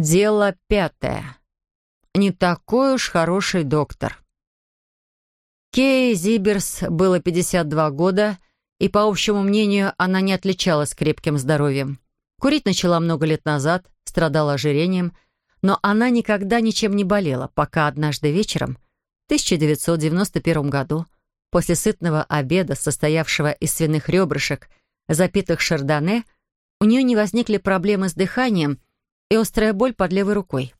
Дело пятое. Не такой уж хороший доктор. Кей Зиберс было 52 года, и, по общему мнению, она не отличалась крепким здоровьем. Курить начала много лет назад, страдала ожирением, но она никогда ничем не болела, пока однажды вечером, в 1991 году, после сытного обеда, состоявшего из свиных ребрышек, запитых шардоне, у нее не возникли проблемы с дыханием и острая боль под левой рукой.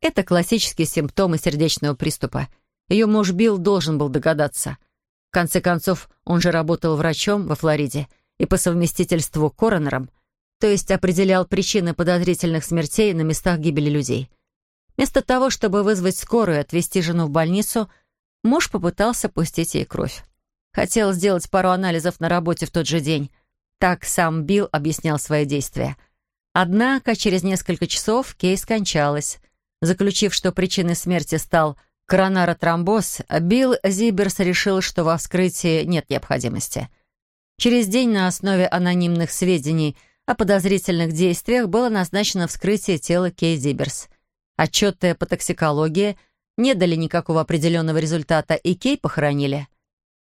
Это классические симптомы сердечного приступа. Ее муж Билл должен был догадаться. В конце концов, он же работал врачом во Флориде и по совместительству коронером, то есть определял причины подозрительных смертей на местах гибели людей. Вместо того, чтобы вызвать скорую и отвезти жену в больницу, муж попытался пустить ей кровь. Хотел сделать пару анализов на работе в тот же день. Так сам Билл объяснял свои действия. Однако через несколько часов Кей скончалась. Заключив, что причиной смерти стал коронаротромбоз, Билл Зиберс решил, что во вскрытии нет необходимости. Через день на основе анонимных сведений о подозрительных действиях было назначено вскрытие тела Кей Зиберс. Отчеты по токсикологии не дали никакого определенного результата, и Кей похоронили.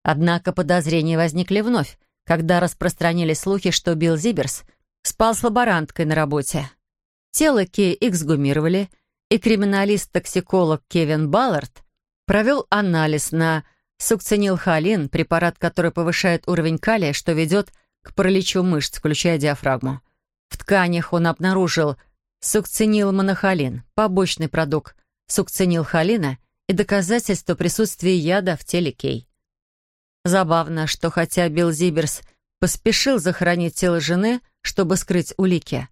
Однако подозрения возникли вновь, когда распространились слухи, что Билл Зиберс спал с лаборанткой на работе. Тело Кей эксгумировали — и криминалист-токсиколог Кевин Баллард провел анализ на сукцинилхолин, препарат, который повышает уровень калия, что ведет к параличу мышц, включая диафрагму. В тканях он обнаружил сукцинилмонохолин, побочный продукт сукцинилхолина и доказательство присутствия яда в теле Кей. Забавно, что хотя Билл Зиберс поспешил захоронить тело жены, чтобы скрыть улики,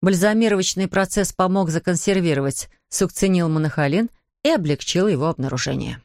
бальзамировочный процесс помог законсервировать сукцинилмонохолин и облегчил его обнаружение.